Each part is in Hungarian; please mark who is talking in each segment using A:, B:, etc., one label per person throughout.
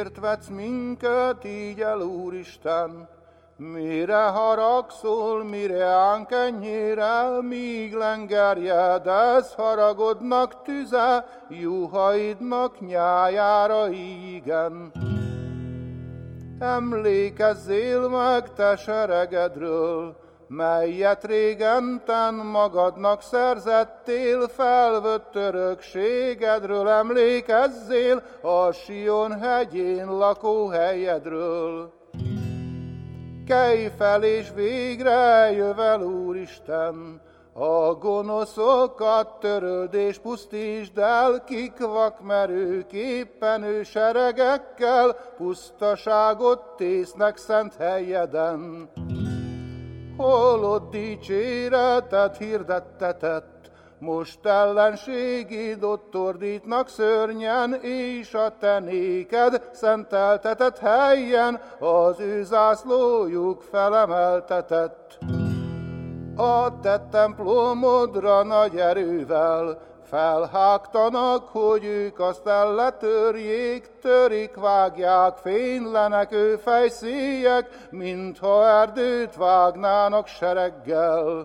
A: Miért vetsz minket így el, Úristen? Mire haragszol, mire ánk ennyire, míg lengerjedez, haragodnak tüze, juhaidnak nyájára igen. Emlékezzél meg te seregedről, melyet régenten magadnak szerzettél, felvött örökségedről emlékezzél, a Sion hegyén lakóhelyedről. Kelj fel és végre jövel, Úristen, a gonoszokat töröld és pusztítsd el, kik vakmerő képenő seregekkel pusztaságot tésznek szent helyeden holott dicséretet hirdettetett, most ellenségid ott ordítnak szörnyen, és a tenéked szenteltetett helyen az ő zászlójuk felemeltetett. A te templomodra nagy erővel, Felhágtanak, hogy ők azt elletörjék, törik, vágják, fénylenek ő fejszélyek, mintha erdőt vágnának sereggel.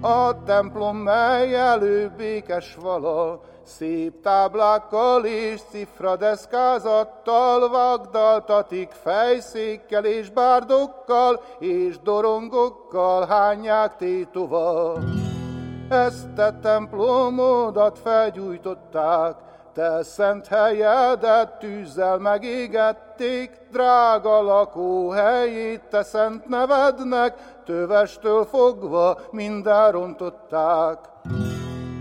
A: A templom, mely előbb békes vala, szép táblákkal és cifradeszkázattal vagdaltatik fejszékkel és bárdokkal és dorongokkal hányják tétova. Ezt a templomodat felgyújtották, te szent helyedet tűzzel megégették, drága lakóhelyét te szent nevednek, tövestől fogva minden rontották.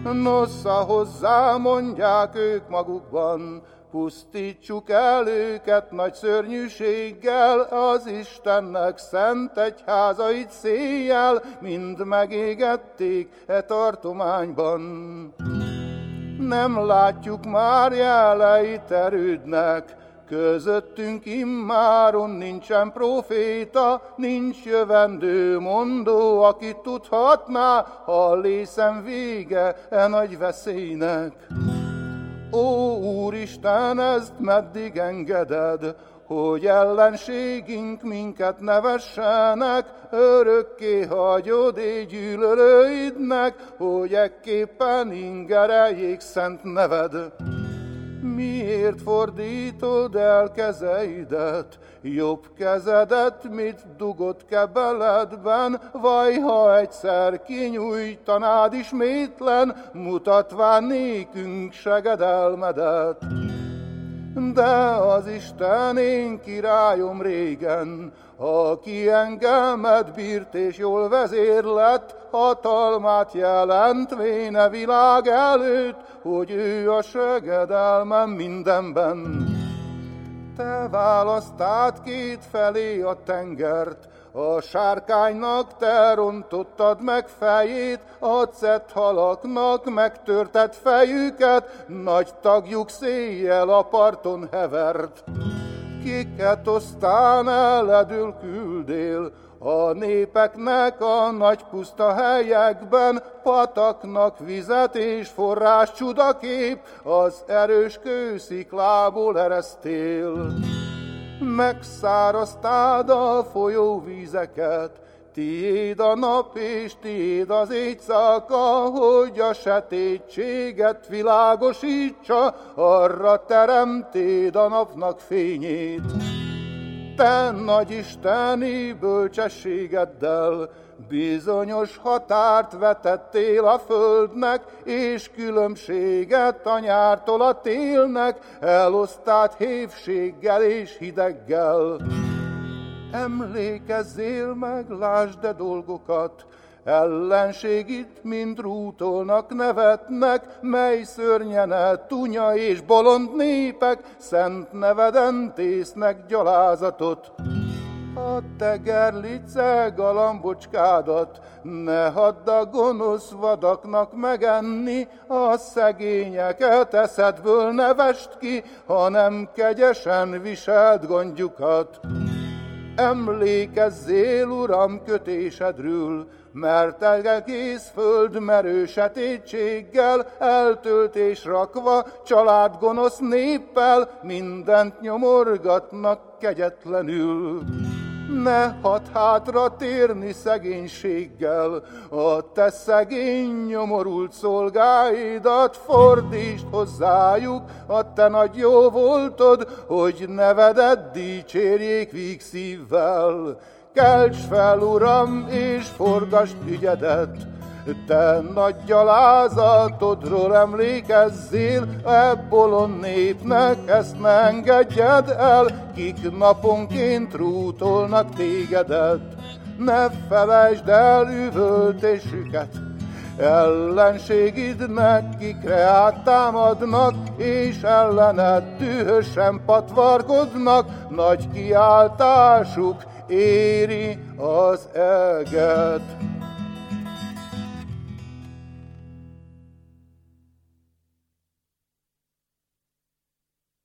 A: Nosza hozzá mondják ők magukban, pusztítsuk el őket nagy szörnyűséggel, az Istennek szent egyházait széjjel, mind megégették e tartományban. Nem látjuk már jeleit erődnek, Közöttünk immáron nincsen proféta, nincs jövendő mondó, aki tudhatná, ha lészen vége e nagy veszélynek. Ó, Úristen, ezt meddig engeded, hogy ellenségink minket nevessenek, örökké hagyod így gyűlölőidnek, hogy ekképpen ingereljék szent neved. Miért fordítod el kezeidet, jobb kezedet, mit dugott kebeledben, vaj, ha egyszer kinyújtanád ismétlen, mutatván nékünk segedelmedet. De az Isten én királyom régen, aki engemet bírt és jól vezérlett, hatalmát jelentvéne világ előtt, hogy ő a segedelmem mindenben. Te választát két felé a tengert, a sárkánynak te rontottad meg fejét, a cett halaknak megtörtett fejüket, nagy tagjuk széjjel a parton hevert. Kiket aztán eledül küldél, a népeknek a nagy puszta helyekben pataknak vizet és forrás csudakép, az erős kősziklából eresztél. Megszáraztád a folyóvízeket, Tiéd a nap és tiéd az éjszaka, hogy a setétséget világosítsa, arra teremtéd a napnak fényét. Te nagy isteni bölcsességeddel bizonyos határt vetettél a földnek, és különbséget a nyártól a télnek, elosztát hévséggel és hideggel. Emlékezzél meg, lásd de dolgokat, Ellenségit mind rútolnak, nevetnek, mely szörnyene, tunya és bolond népek, szent neveden tésznek gyalázatot. A te gerlice galambocskádat, ne hadd a gonosz vadaknak megenni, a szegényeket eszedből ne vest ki, hanem kegyesen viselt gondjukat. Emlékezzél, Uram, kötésedről, mert egész föld merő sötétséggel eltölt és rakva, család gonosz néppel mindent nyomorgatnak kegyetlenül ne had hátra térni szegénységgel, a te szegény nyomorult szolgáidat fordítsd hozzájuk, a te nagy jó voltod, hogy nevedet dicsérjék víg szívvel. Kelts fel, Uram, és forgasd ügyedet, te nagy gyalázatodról emlékezzél, e bolond népnek ezt ne engedjed el, kik naponként rútolnak tégedet. Ne felejtsd el üvöltésüket, ellenségidnek, kikre áttámadnak, és ellened dühösen patvarkodnak, nagy kiáltásuk éri az eget.